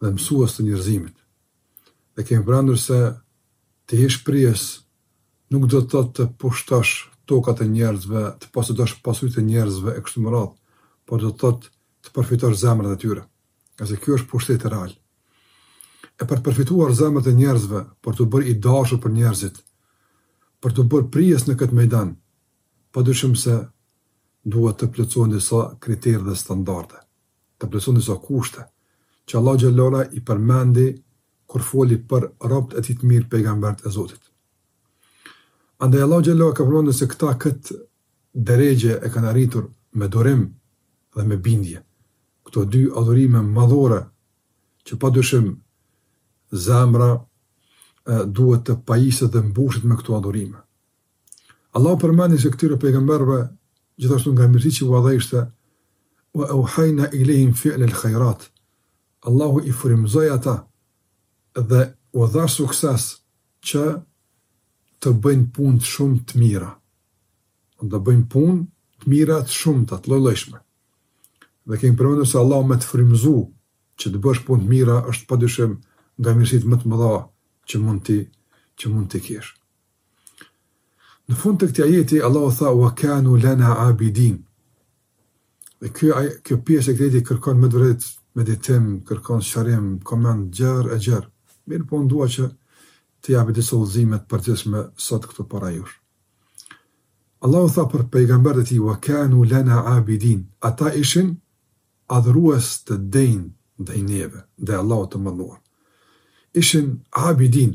dhe mësues të njerëzimit. Dhe kemi përmendur se të jesh prijës nuk do të thotë të pushtosh tokat e njerëzve, të posedosh pasuritë e njerëzve e kështu me radhë, por do të thotë të përfitosh zemrat e tyre. Se ky është pushteti real. E për të përfituar zemrat e njerëzve, për t'u bërë i dashur për njerëzit, për t'u bërë prijës në këtë mejdan, pa dyshim se duhet të plotësohen disa kritere dhe standarde. të plotësojnë disa kushte, që Allahu xhelle ua ala i përmendi kur foli për robtë e tij të mirë pejgamberët e Zotit. Andaj Allahu xhelle ua ala ka përmendur se këta këtë derexhe e kanë arritur me durim dhe me bindje. Këto dy adhurime madhore që pa dyshim zemra duhet të pajiset dhe mbushet me këto adhurime. Allahu përmendi se këtyre pejgamberëve gjithashtu nga mirësitë që ua dha ishte wa auhayna ilehim fi'l al-khayrat. Allahu i frymëzoi ata dhe u dha sukses që të bëjnë punë të shumë të mira. të bëjnë punë të mira të shumta, të lloj-llojshme. Dhe kemi përmendur se Allahu me të frymëzu që të bësh punë të mira është padyshim nga mirësitë më të mëdha që mund t'i që mund t'i kesh. Në fund të këtij ajeti Allahu tha wa kanu lana abidin. Dhe kjo kjo pjesë e këtij ajeti kërkon me të vërtet meditim, kërkon sherhim, koment gjerë e gjerë. Mirëpo dua që të japi disa udhëzime të përgjithshme sot këtu para jush. Allahu tha për pejgamberët e tij wa kanu lana abidin. Ata ishin adhurues të denjë ndaj neve, ndaj Allahut të madhëruar. Ishin abidin,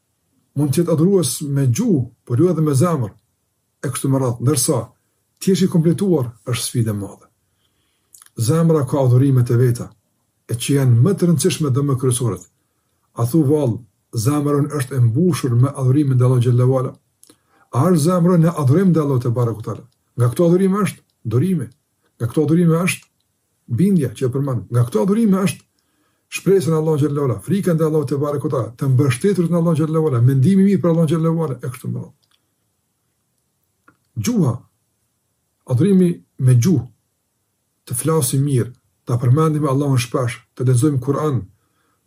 Mund të jetë adhurues me gjuhë, por jo edhe me zemër, e kështu me radhë, ndërsa, të jesh i kompletuar është sfidë e madhe. Zemra ka adhurimet e veta, e që janë më të rëndësishmet dhe më kryesoret. A thu vallë, zemra jonë është e mbushur me adhurime ndaj Allahut xhelle ua ala? A është zemra jonë në adhurim ndaj Allahut tebareke ue teala? Nga këto adhurime është durimi. Nga këto adhurime është Bindja që e përmendëm. Nga këto adhurime është shpresa në Allahun xhelle ue ala, frika ndaj Allahut tebareke ue teala, të mbështeturit në Allahun xhelle ue ala, mendimi i mirë për Allahun xhelle ue ala e kështu me radhë. Gjuha, adhurimi me gjuhë, të flasim mirë, ta përmendim Allahun shpesh, të lexojmë Kur'an,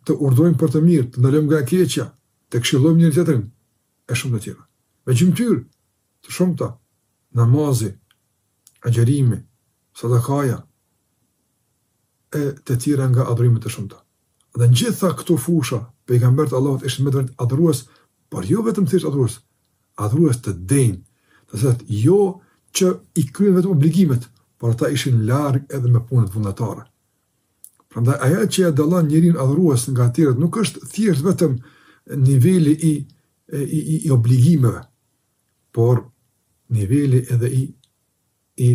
të urdhërojmë për të mirë, të ndalojmë nga e keqja, të këshillojmë njëri tjetrin e shumë të tjera. Me gjymtyrë, Të shumta, namazi, agjërimi, sadakaja e të tjera nga adhurimet e shumta. Dhe në gjitha këto fusha, pejgamberët e Allahut ishin me të vërtetë adhurues, por jo vetëm thjesht adhurues, adhurues të denjë, do të thotë jo që i kryenin vetëm obligimet, por ata ishin larg edhe me punët vullnetare. Prandaj, ajo që e dallon njërin adhurues nga të tjerët, nuk është thjesht vetëm niveli i, i, i, i obligimeve, por niveli edhe i i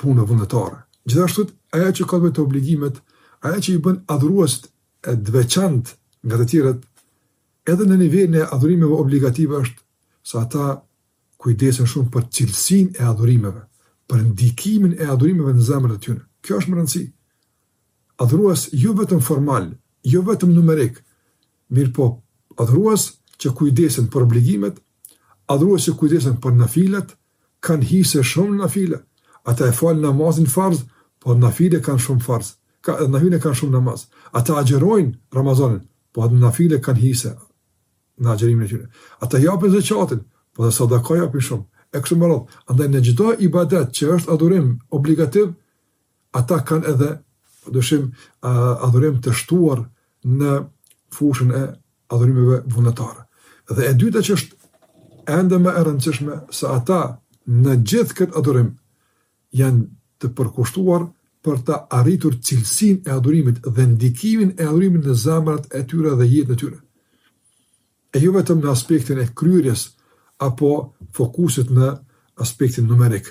punëve vullnetare. Gjithashtu, ajo që ka me te obligimet, ajo që i bën adhuruesit të veçantë nga të tjerët, edhe në nivelin e adhurimeve obligative është se ata kujdesen shumë për cilësinë e adhurimeve, për ndikimin e adhurimeve në zemrën e tyre. Kjo është me rëndësi. Adhurues jo vetëm formal, jo vetëm numerik, Mirëpo, adhurues që kujdesen për obligimet, adhurues që kujdesen për nafilet, kanë hise shumë në nafile. Ata e falin namazin farz, po nafile kanë shumë farz. Ka, nafile kanë shumë namaz. Ata agjerojnë Ramazanin, po nafile kanë hise në agjerimin e tyre. Ata japin zekatin, po dhe sadaka japin shumë. E kështu me radhë. Andaj në çdo ibadet që është adhurim obligativ, Ata kanë edhe, pa dyshim, adhurim të shtuar në fushën e adhurimeve vullnetare. Dhe e dyta që është ende më e rëndësishme se ata në gjithë këtë adhurim janë të përkushtuar për ta arritur cilësinë e adhurimit dhe ndikimin e adhurimit në zemrat e tyre dhe jetën e tyre. E jo vetëm në aspektin e kryerjes apo fokusit në aspektin numerik.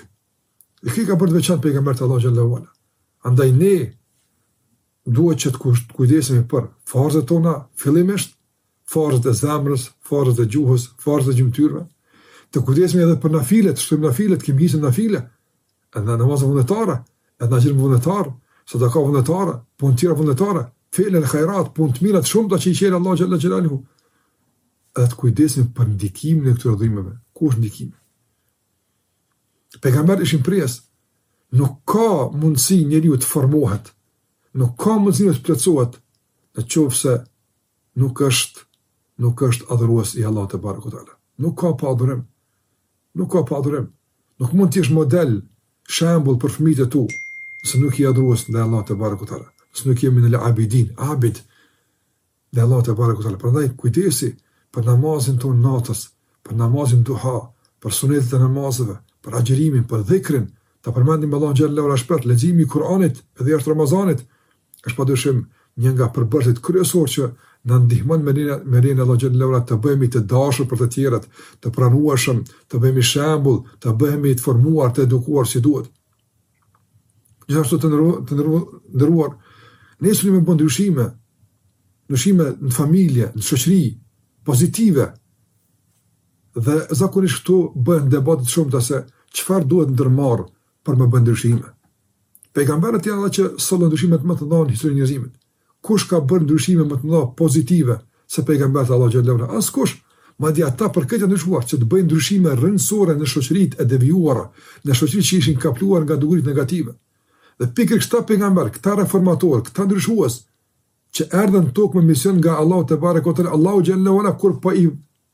E kjo i ka bërë të veçantë pejgamberët e Allahut xhelle ue ala. Andaj ne duhet që të kujdesemi për farzet tona fillimisht, farzet e zemrës, farzet e gjuhës, farzet e gjymtyrëve. Të kujdesemi edhe për nafilet, të shtojmë nafilet, të kemi hise në nafile. Edhe namazet vullnetare, edhe agjërim vullnetar, sadaka vullnetare, punë tjera vullnetare, fi'lel hajrat, punë të mira të shumta që i cek Allahu xhelle xhelaluhu. Edhe të kujdesemi për ndikimin e këtyre adhurimeve. Ku është ndikimi? Pejgamberët ishin prijës. Nuk ka mundësi njeriu të formohet. Nuk ka mundësi të plotësohet në qoftë se nuk është nuk është adhurues i Allahut tebareke ve teala. Nuk ka pa adhurim. Nuk ka pa adhurim. Nuk mund të jesh model, shembull për fëmijët e tu, nëse nuk je adhurues ndaj Allahut tebareke ve teala. Nëse nuk je minel abidin, abid, ndaj Allahut tebareke ve teala. Prandaj kujdesi për namazin e natës, për namazin duha, për sunetet e namazeve, për agjërimin, për dhikrin, ta përmendim Allahun xhel-le ve ala shpesh, leximi i Kur'anit edhe jashtë Ramazanit është padyshim një nga përbërësit kryesor që na ndihmon me lejen me lejen e Allahut xhel-le ve ala të bëhemi të dashur për të tjerët, të pranueshëm, të bëhemi shembull, të bëhemi të formuar, të edukuar si duhet. Gjithashtu të nderu, të nderu, nderuar, nëse doni me bo ndryshime, ndryshime në familje, në shoqëri, pozitive. Dhe zakonisht këtu bëhen debate të shumta se çfarë duhet ndërmarrë për me bë ndryshime. Pejgamberët janë ata që sollën ndryshimet më të mëdha në historinë e njerëzimit. Kush ka bërë ndryshime më të mëdha pozitive se pejgamberët e Allahut xhel-le ve ala? Askush! Madje ata për këtë janë ndryshuar, që të bëjnë ndryshime rrënjësore në shoqëritë e devijuara, në shoqëritë që ishin kapluar nga dukuritë negative. Dhe pikërisht këta pejgamberë, këta reformatorë, këta ndryshues, që erdhën në tokë me mision nga Allahu tebareke ve teala, Allahu xhel-le ve ala kur po i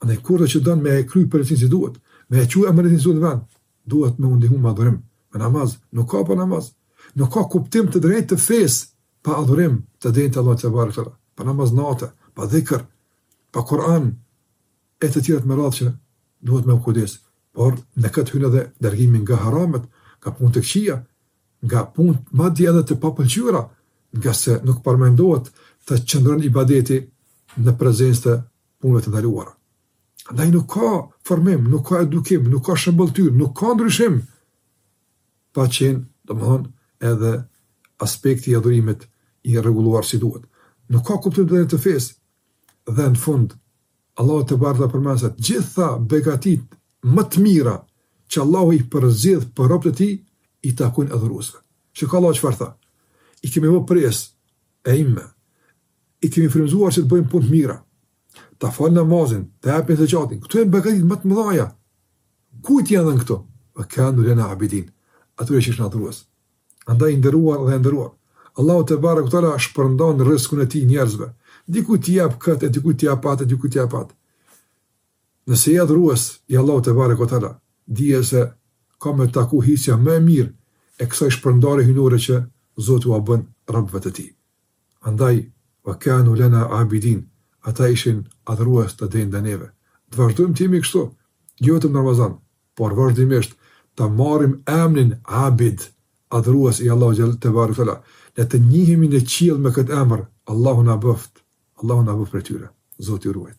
Andaj kurdo që don me e kry porosinë si duhet, me e çu emanetin e Zotit në vend, duhet me u ndihmu me adhurim, me namaz, nuk ka pa namaz, nuk ka kuptim të drejtë të fesë pa adhurim të denjë të Allahut tebareke ve teala, pa namaz nate, pa dhikr, pa Kur'an e të tjerët me radhë që duhet me u kujdesë. Por në këtë hyn edhe largimi nga haramet, nga punë të këqija, nga punë madje edhe të papëlqyera, ngase nuk paramendohet të qëndron ibadeti në prezencë të punëve të ndaluara. Andaj nuk ka formim, nuk ka edukim, nuk ka shëmbëlltyrë, nuk ka ndryshim pa qenë, domethënë, edhe aspekti i adhurimit i rregulluar si duhet. Nuk ka kuptim të drejtë të fesë. Dhe në fund, Allahu tebareke ve teala përmend se gjitha begatitë më të mira që Allahu i përzgjedh për robët e tij i takojnë adhuruesve. Shiko Allahu çfarë tha. I kemi bërë prijës, eimme I kemi frymëzuar që të bëjnë punë të mira, ta falin namazin, ta japin zekatin. Këto janë begatitë më të mëdha. Kujt iu dhanë këto? Wa kanu lana abidin. Atyre që janë adhurues. Andaj i nderuar dhe e nderuar. Allahu tebareke ve teala shpërndon rrizkun e tij njerëzve. Dikujt i jep këtë, dikujt i jep atë, dikujt i jep atë. Nëse je adhurues i Allahut tebareke ve teala, dije se ka me t'taku hisja më e mirë e kësaj shpërndarje hyjnore që Zoti ua bën robëve të tij. Andaj, wa kanu lena abidin, ata ishin adhurues të denjë ndaj neve. Të vazhdojmë të jemi kështu, jo vetëm në Ramazan, por vazhdimisht, ta marrim emrin abid, adhurues i Allahut xhel tebareke teala, ne të njihemi në qiell me këtë emër, Allahu na bëftë, Allahu na bëftë prej tyre. Zoti ju ruajt.